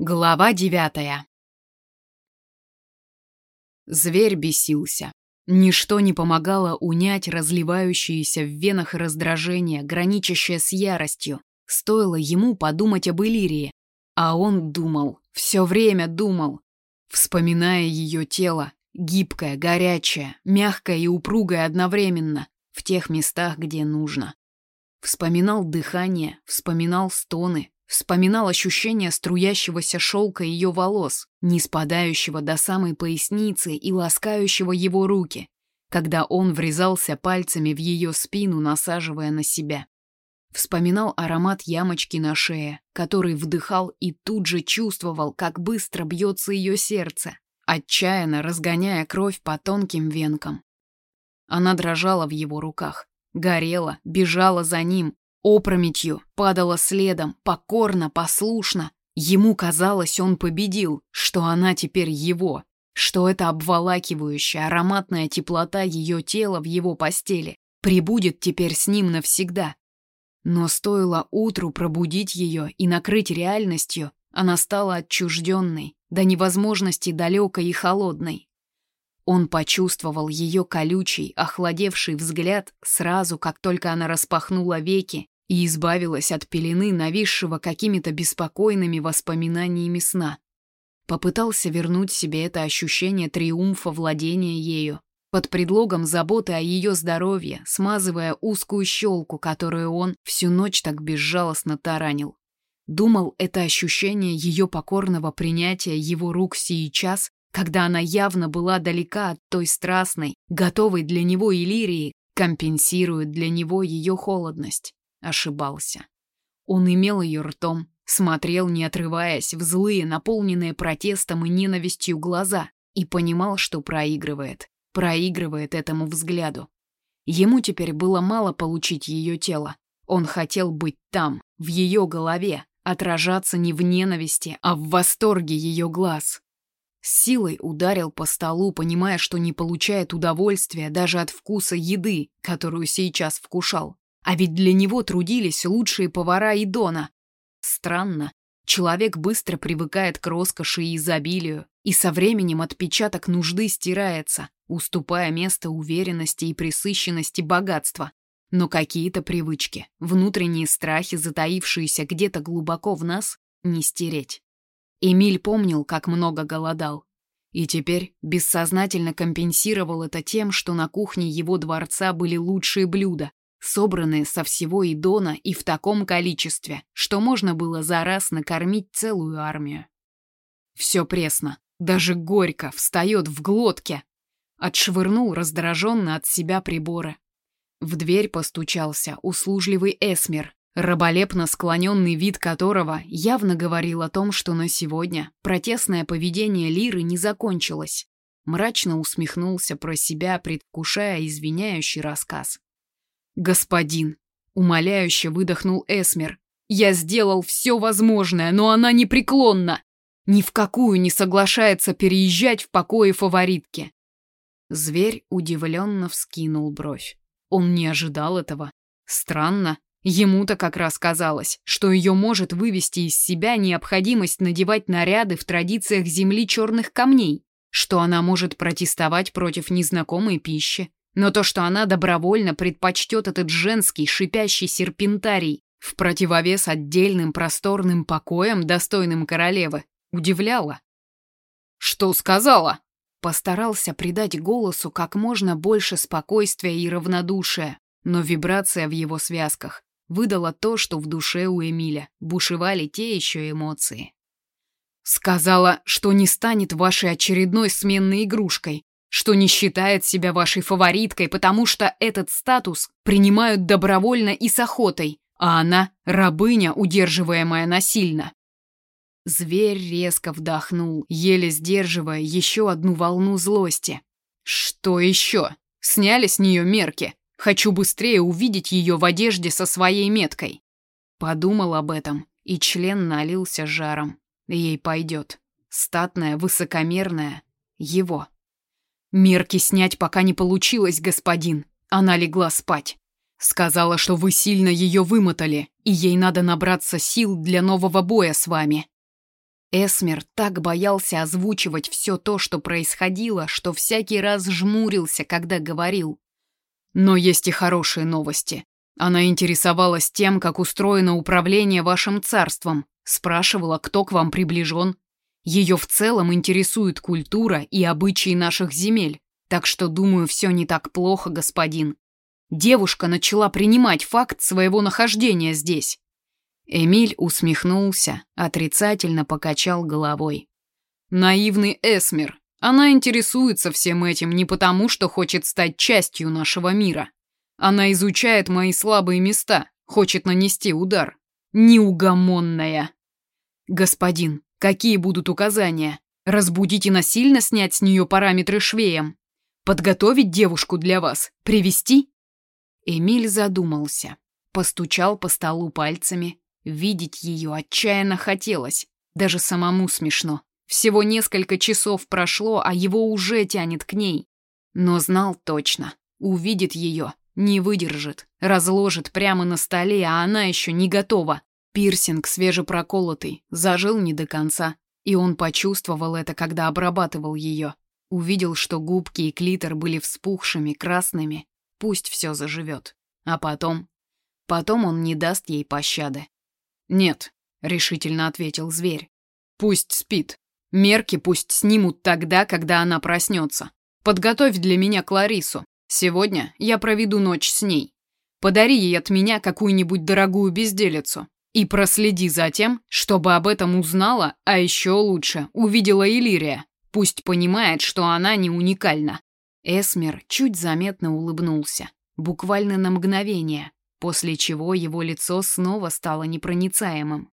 Глава девятая Зверь бесился. Ничто не помогало унять разливающееся в венах раздражение, граничащее с яростью. Стоило ему подумать об Элирии. А он думал, все время думал, вспоминая ее тело, гибкое, горячее, мягкое и упругое одновременно, в тех местах, где нужно. Вспоминал дыхание, вспоминал стоны, Вспоминал ощущение струящегося шелка ее волос, не спадающего до самой поясницы и ласкающего его руки, когда он врезался пальцами в ее спину, насаживая на себя. Вспоминал аромат ямочки на шее, который вдыхал и тут же чувствовал, как быстро бьется ее сердце, отчаянно разгоняя кровь по тонким венкам. Она дрожала в его руках, горела, бежала за ним, Опрометью падала следом, покорно, послушно. Ему казалось, он победил, что она теперь его, что эта обволакивающая ароматная теплота ее тела в его постели прибудет теперь с ним навсегда. Но стоило утру пробудить ее и накрыть реальностью, она стала отчужденной, до невозможности далекой и холодной. Он почувствовал ее колючий, охладевший взгляд сразу, как только она распахнула веки и избавилась от пелены, нависшего какими-то беспокойными воспоминаниями сна. Попытался вернуть себе это ощущение триумфа владения ею, под предлогом заботы о ее здоровье, смазывая узкую щелку, которую он всю ночь так безжалостно таранил. Думал, это ощущение ее покорного принятия его рук сейчас когда она явно была далека от той страстной, готовой для него Иллирии, компенсирует для него ее холодность. Ошибался. Он имел ее ртом, смотрел, не отрываясь, в злые, наполненные протестом и ненавистью глаза, и понимал, что проигрывает. Проигрывает этому взгляду. Ему теперь было мало получить ее тело. Он хотел быть там, в ее голове, отражаться не в ненависти, а в восторге ее глаз, с силой ударил по столу, понимая, что не получает удовольствия даже от вкуса еды, которую сейчас вкушал. А ведь для него трудились лучшие повара Идона. Странно. Человек быстро привыкает к роскоши и изобилию, и со временем отпечаток нужды стирается, уступая место уверенности и присыщенности богатства. Но какие-то привычки, внутренние страхи, затаившиеся где-то глубоко в нас, не стереть. Эмиль помнил, как много голодал. И теперь бессознательно компенсировал это тем, что на кухне его дворца были лучшие блюда, собранные со всего Идона и в таком количестве, что можно было за раз накормить целую армию. Все пресно, даже горько, встает в глотке. Отшвырнул раздраженно от себя приборы. В дверь постучался услужливый Эсмер, раболепно склоненный вид которого явно говорил о том, что на сегодня протестное поведение Лиры не закончилось. Мрачно усмехнулся про себя, предвкушая извиняющий рассказ. «Господин!» — умоляюще выдохнул Эсмер. «Я сделал все возможное, но она непреклонна! Ни в какую не соглашается переезжать в покое фаворитки!» Зверь удивленно вскинул бровь. Он не ожидал этого. Странно, Ему-то как раз казалось, что ее может вывести из себя необходимость надевать наряды в традициях земли черных камней, что она может протестовать против незнакомой пищи. Но то, что она добровольно предпочтет этот женский шипящий серпентарий в противовес отдельным просторным покоям, достойным королевы, удивляло. «Что сказала?» Постарался придать голосу как можно больше спокойствия и равнодушия, но вибрация в его связках выдала то, что в душе у Эмиля бушевали те еще эмоции. Сказала, что не станет вашей очередной сменной игрушкой, что не считает себя вашей фавориткой, потому что этот статус принимают добровольно и с охотой, а она — рабыня, удерживаемая насильно. Зверь резко вдохнул, еле сдерживая еще одну волну злости. Что еще? Сняли с нее мерки? Хочу быстрее увидеть ее в одежде со своей меткой. Подумал об этом, и член налился жаром. Ей пойдет. Статная, высокомерная. Его. Мерки снять пока не получилось, господин. Она легла спать. Сказала, что вы сильно ее вымотали, и ей надо набраться сил для нового боя с вами. Эсмер так боялся озвучивать все то, что происходило, что всякий раз жмурился, когда говорил. Но есть и хорошие новости. Она интересовалась тем, как устроено управление вашим царством, спрашивала, кто к вам приближен. Ее в целом интересует культура и обычаи наших земель, так что, думаю, все не так плохо, господин. Девушка начала принимать факт своего нахождения здесь. Эмиль усмехнулся, отрицательно покачал головой. Наивный Эсмер. Она интересуется всем этим не потому, что хочет стать частью нашего мира. Она изучает мои слабые места, хочет нанести удар. Неугомонная. Господин, какие будут указания? Разбудить и насильно снять с нее параметры швеем? Подготовить девушку для вас? Привести? Эмиль задумался, постучал по столу пальцами, Видеть ее отчаянно хотелось. Даже самому смешно. Всего несколько часов прошло, а его уже тянет к ней. Но знал точно. Увидит ее, не выдержит, разложит прямо на столе, а она еще не готова. Пирсинг свежепроколотый, зажил не до конца. И он почувствовал это, когда обрабатывал ее. Увидел, что губки и клитор были вспухшими, красными. Пусть все заживет. А потом... Потом он не даст ей пощады. «Нет», — решительно ответил зверь. «Пусть спит. Мерки пусть снимут тогда, когда она проснется. Подготовь для меня Кларису. Сегодня я проведу ночь с ней. Подари ей от меня какую-нибудь дорогую безделицу. И проследи за тем, чтобы об этом узнала, а еще лучше увидела Илирия. Пусть понимает, что она не уникальна». Эсмер чуть заметно улыбнулся. Буквально на мгновение, после чего его лицо снова стало непроницаемым.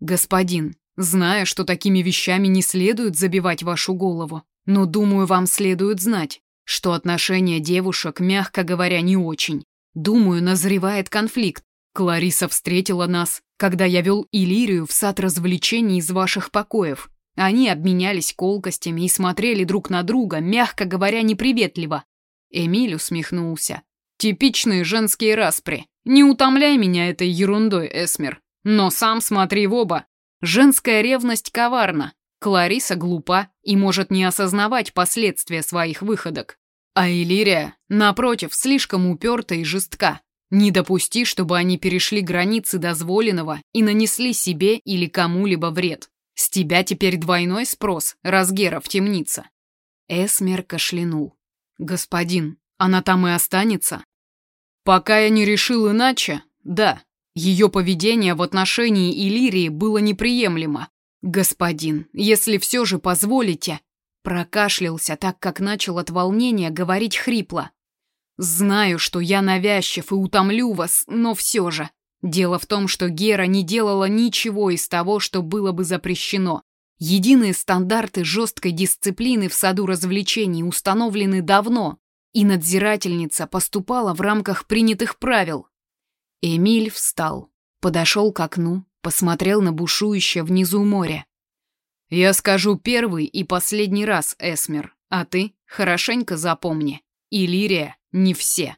«Господин, знаю, что такими вещами не следует забивать вашу голову, но думаю, вам следует знать, что отношение девушек, мягко говоря, не очень. Думаю, назревает конфликт. Клариса встретила нас, когда я вел Илирию в сад развлечений из ваших покоев. Они обменялись колкостями и смотрели друг на друга, мягко говоря, неприветливо. Эмиль усмехнулся. Типичные женские распри. Не утомляй меня этой ерундой, Эсмер. Но сам смотри в оба. Женская ревность коварна. Клариса глупа и может не осознавать последствия своих выходок. А Элирия, напротив, слишком уперта и жестка. Не допусти, чтобы они перешли границы дозволенного и нанесли себе или кому-либо вред. С тебя теперь двойной спрос, разгера в темнице. Эсмер кашлянул. Господин, она там и останется? Пока я не решил иначе, да, ее поведение в отношении Илирии было неприемлемо. Господин, если все же позволите, прокашлялся, так как начал от волнения говорить хрипло. Знаю, что я навязчив и утомлю вас, но все же. Дело в том, что Гера не делала ничего из того, что было бы запрещено. Единые стандарты жесткой дисциплины в саду развлечений установлены давно, и надзирательница поступала в рамках принятых правил. Эмиль встал, подошел к окну, посмотрел на бушующее внизу море. «Я скажу первый и последний раз, Эсмер, а ты хорошенько запомни. Иллирия не все.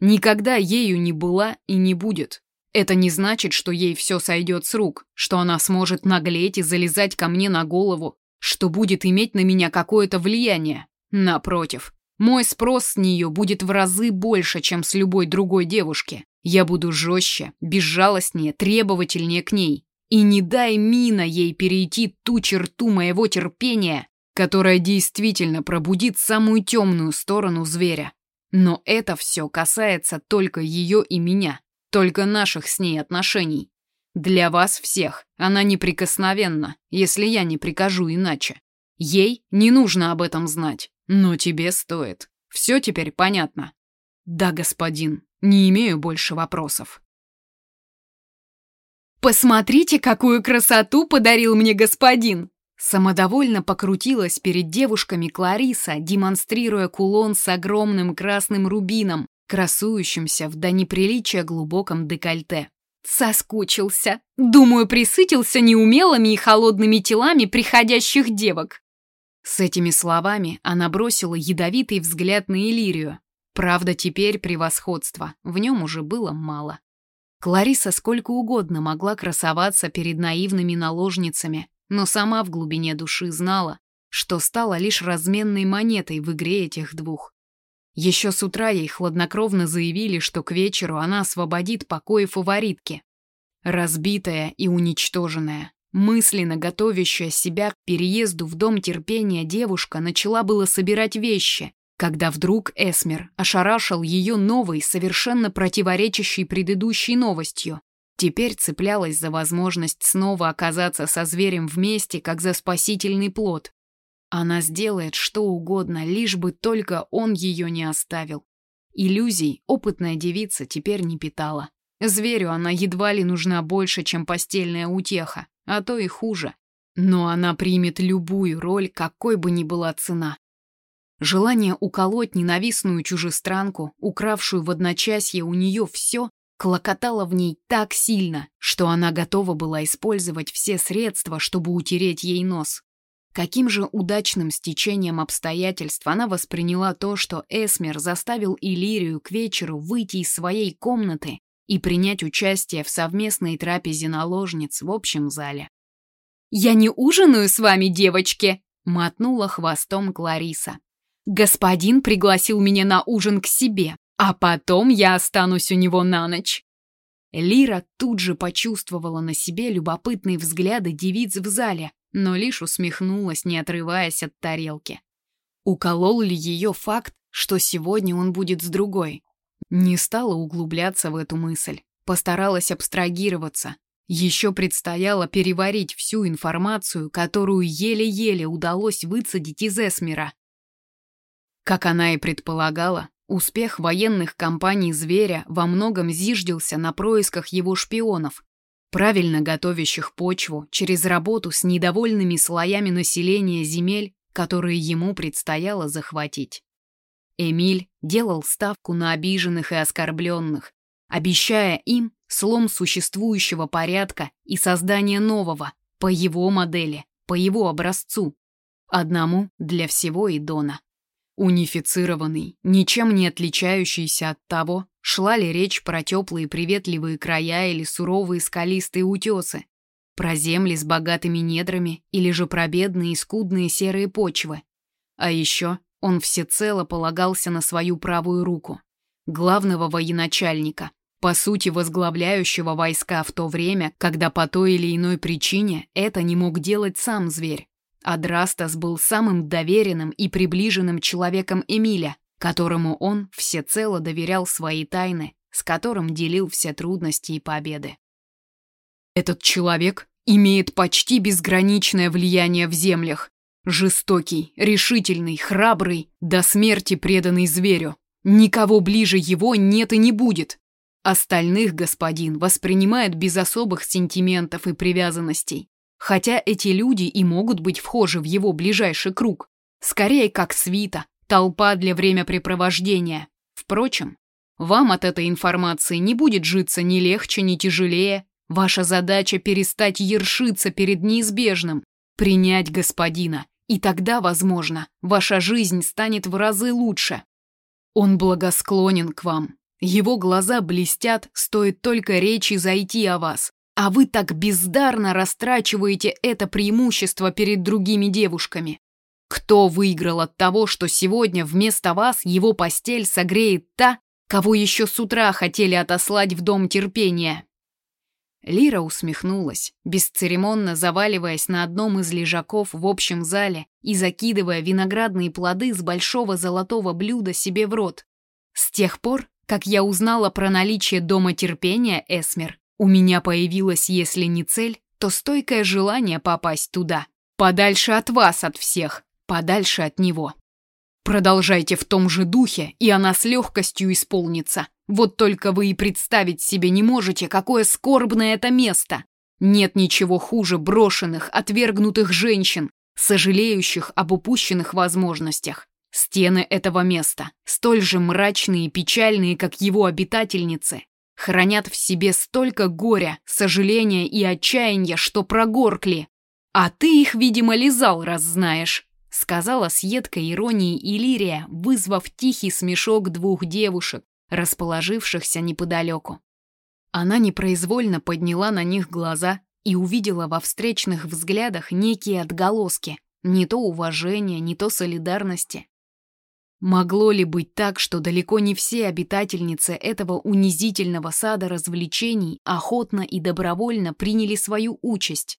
Никогда ею не была и не будет. Это не значит, что ей все сойдет с рук, что она сможет наглеть и залезать ко мне на голову, что будет иметь на меня какое-то влияние. Напротив, мой спрос с нее будет в разы больше, чем с любой другой девушки. Я буду жестче, безжалостнее, требовательнее к ней. И не дай Мина ей перейти ту черту моего терпения, которая действительно пробудит самую темную сторону зверя. Но это все касается только ее и меня, только наших с ней отношений. Для вас всех она неприкосновенна, если я не прикажу иначе. Ей не нужно об этом знать. Но тебе стоит. Все теперь понятно. Да, господин, не имею больше вопросов. Посмотрите, какую красоту подарил мне господин! Самодовольно покрутилась перед девушками Клариса, демонстрируя кулон с огромным красным рубином, красующимся в до неприличия глубоком декольте. Соскучился. Думаю, присытился неумелыми и холодными телами приходящих девок. С этими словами она бросила ядовитый взгляд на Илирию. Правда, теперь превосходство, в нем уже было мало. Клариса сколько угодно могла красоваться перед наивными наложницами, но сама в глубине души знала, что стала лишь разменной монетой в игре этих двух. Еще с утра ей хладнокровно заявили, что к вечеру она освободит покои фаворитки. Разбитая и уничтоженная, мысленно готовящая себя к переезду в дом терпения девушка начала было собирать вещи, когда вдруг Эсмер ошарашил ее новой, совершенно противоречащей предыдущей новостью. Теперь цеплялась за возможность снова оказаться со зверем вместе, как за спасительный плод. Она сделает что угодно, лишь бы только он ее не оставил. Иллюзий опытная девица теперь не питала. Зверю она едва ли нужна больше, чем постельная утеха, а то и хуже. Но она примет любую роль, какой бы ни была цена. Желание уколоть ненавистную чужестранку, укравшую в одночасье у нее все, клокотало в ней так сильно, что она готова была использовать все средства, чтобы утереть ей нос. Каким же удачным стечением обстоятельств она восприняла то, что Эсмер заставил Иллирию к вечеру выйти из своей комнаты и принять участие в совместной трапезе наложниц в общем зале. «Я не ужинаю с вами, девочки!» — мотнула хвостом Клариса. «Господин пригласил меня на ужин к себе, а потом я останусь у него на ночь». Лира тут же почувствовала на себе любопытные взгляды девиц в зале, но лишь усмехнулась, не отрываясь от тарелки. Уколол ли ее факт, что сегодня он будет с другой? Не стала углубляться в эту мысль, постаралась абстрагироваться. Еще предстояло переварить всю информацию, которую еле-еле удалось выцедить из Эсмера. Как она и предполагала, успех военных компаний «Зверя» во многом зиждился на происках его шпионов, правильно готовящих почву через работу с недовольными слоями населения земель, которые ему предстояло захватить. Эмиль делал ставку на обиженных и оскорбленных, обещая им слом существующего порядка и создание нового, по его модели, по его образцу. Одному для всего Идона. Унифицированный, ничем не отличающийся от того, шла ли речь про теплые приветливые края или суровые скалистые утесы, про земли с богатыми недрами или же про бедные и скудные серые почвы. А еще он всецело полагался на свою правую руку, главного военачальника, по сути возглавляющего войска в то время, когда по той или иной причине это не мог делать сам зверь. Адрастас был самым доверенным и приближенным человеком Эмиля, которому он всецело доверял свои тайны, с которым делил все трудности и победы. Этот человек имеет почти безграничное влияние в землях. Жестокий, решительный, храбрый, до смерти преданный зверю. Никого ближе его нет и не будет. Остальных господин воспринимает без особых сентиментов и привязанностей. Хотя эти люди и могут быть вхожи в его ближайший круг. Скорее, как свита, толпа для времяпрепровождения. Впрочем, вам от этой информации не будет житься ни легче, ни тяжелее. Ваша задача перестать ершиться перед неизбежным, принять господина, и тогда, возможно, ваша жизнь станет в разы лучше. Он благосклонен к вам. Его глаза блестят, стоит только речи зайти о вас. А вы так бездарно растрачиваете это преимущество перед другими девушками. Кто выиграл от того, что сегодня вместо вас его постель согреет та, кого еще с утра хотели отослать в дом терпения? Лира усмехнулась, бесцеремонно заваливаясь на одном из лежаков в общем зале и закидывая виноградные плоды с большого золотого блюда себе в рот. С тех пор, как я узнала про наличие дома терпения, Эсмер, у меня появилось, если не цель, то стойкое желание попасть туда. Подальше от вас, от всех. Подальше от него. Продолжайте в том же духе, и она с легкостью исполнится. Вот только вы и представить себе не можете, какое скорбное это место. Нет ничего хуже брошенных, отвергнутых женщин, сожалеющих об упущенных возможностях. Стены этого места, столь же мрачные и печальные, как его обитательницы, хранят в себе столько горя, сожаления и отчаяния, что прогоркли. А ты их, видимо, лизал, раз знаешь, сказала с едкой иронией Илирия, вызвав тихий смешок двух девушек, расположившихся неподалеку. Она непроизвольно подняла на них глаза и увидела во встречных взглядах некие отголоски, не то уважения, не то солидарности. Могло ли быть так, что далеко не все обитательницы этого унизительного сада развлечений охотно и добровольно приняли свою участь?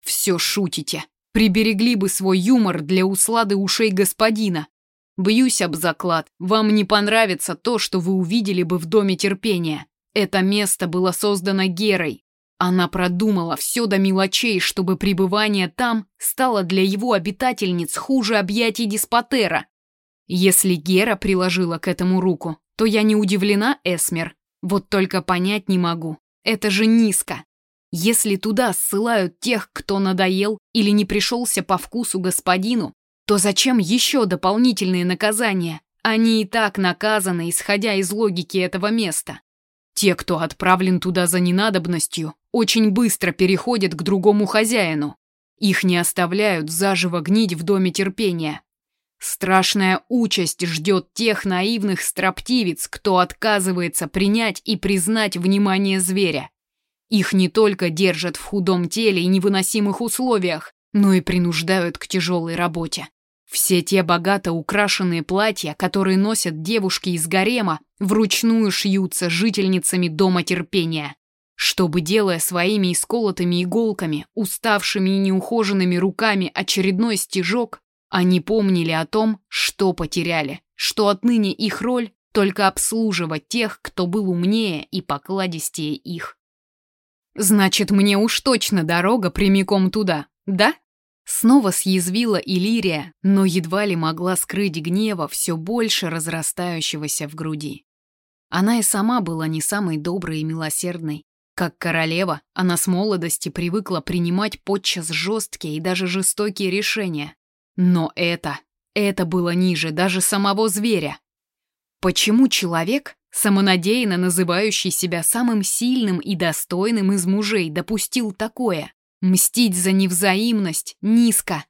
Все шутите. Приберегли бы свой юмор для услады ушей господина. Бьюсь об заклад, вам не понравится то, что вы увидели бы в Доме терпения. Это место было создано Герой. Она продумала все до мелочей, чтобы пребывание там стало для его обитательниц хуже объятий деспотера. Если Гера приложила к этому руку, то я не удивлена, Эсмер. Вот только понять не могу. Это же низко. Если туда ссылают тех, кто надоел или не пришелся по вкусу господину, то зачем еще дополнительные наказания? Они и так наказаны, исходя из логики этого места. Те, кто отправлен туда за ненадобностью, очень быстро переходят к другому хозяину. Их не оставляют заживо гнить в доме терпения. Страшная участь ждет тех наивных строптивец, кто отказывается принять и признать внимание зверя. Их не только держат в худом теле и невыносимых условиях, но и принуждают к тяжелой работе. Все те богато украшенные платья, которые носят девушки из гарема, вручную шьются жительницами дома терпения, чтобы, делая своими исколотыми иголками, уставшими и неухоженными руками очередной стежок, они помнили о том, что потеряли, что отныне их роль только обслуживать тех, кто был умнее и покладистее их. Значит, мне уж точно дорога прямиком туда, да? Снова съязвила Илирия, но едва ли могла скрыть гнева, все больше разрастающегося в груди. Она и сама была не самой доброй и милосердной. Как королева, она с молодости привыкла принимать подчас жесткие и даже жестокие решения. Но это, это было ниже даже самого зверя. Почему человек, самонадеянно называющий себя самым сильным и достойным из мужей, допустил такое? Мстить за невзаимность низко.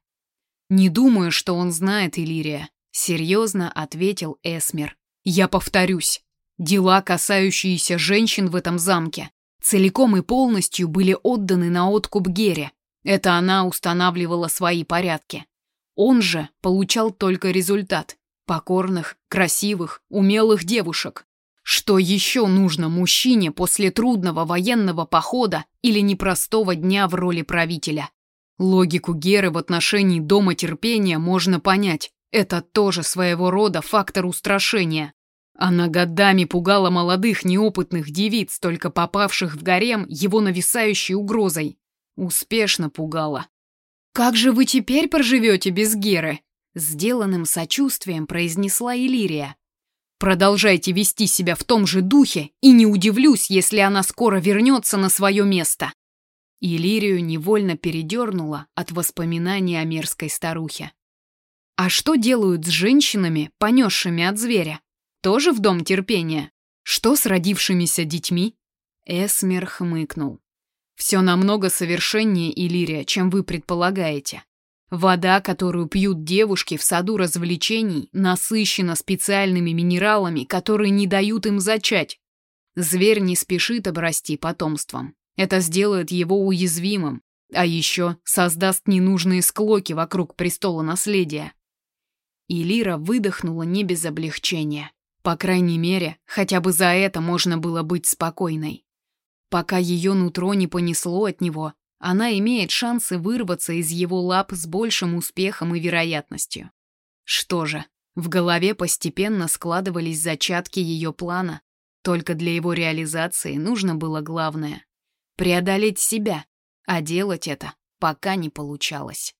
Не думаю, что он знает Илирия, серьезно ответил Эсмер. Я повторюсь, дела, касающиеся женщин в этом замке, целиком и полностью были отданы на откуп Гере. Это она устанавливала свои порядки. Он же получал только результат покорных, красивых, умелых девушек. Что еще нужно мужчине после трудного военного похода или непростого дня в роли правителя? Логику Геры в отношении дома терпения можно понять. Это тоже своего рода фактор устрашения. Она годами пугала молодых неопытных девиц, только попавших в гарем его нависающей угрозой. Успешно пугала. «Как же вы теперь проживете без Геры?» Сделанным сочувствием произнесла Илирия. Продолжайте вести себя в том же духе, и не удивлюсь, если она скоро вернется на свое место. Илирию невольно передернула от воспоминаний о мерзкой старухе. А что делают с женщинами, понесшими от зверя? Тоже в дом терпения? Что с родившимися детьми? Эсмер хмыкнул. Все намного совершеннее, Илирия, чем вы предполагаете. Вода, которую пьют девушки в саду развлечений, насыщена специальными минералами, которые не дают им зачать. Зверь не спешит обрасти потомством. Это сделает его уязвимым, а еще создаст ненужные склоки вокруг престола наследия. И Лира выдохнула не без облегчения. По крайней мере, хотя бы за это можно было быть спокойной. Пока ее нутро не понесло от него, она имеет шансы вырваться из его лап с большим успехом и вероятностью. Что же, в голове постепенно складывались зачатки ее плана, только для его реализации нужно было главное — преодолеть себя, а делать это пока не получалось.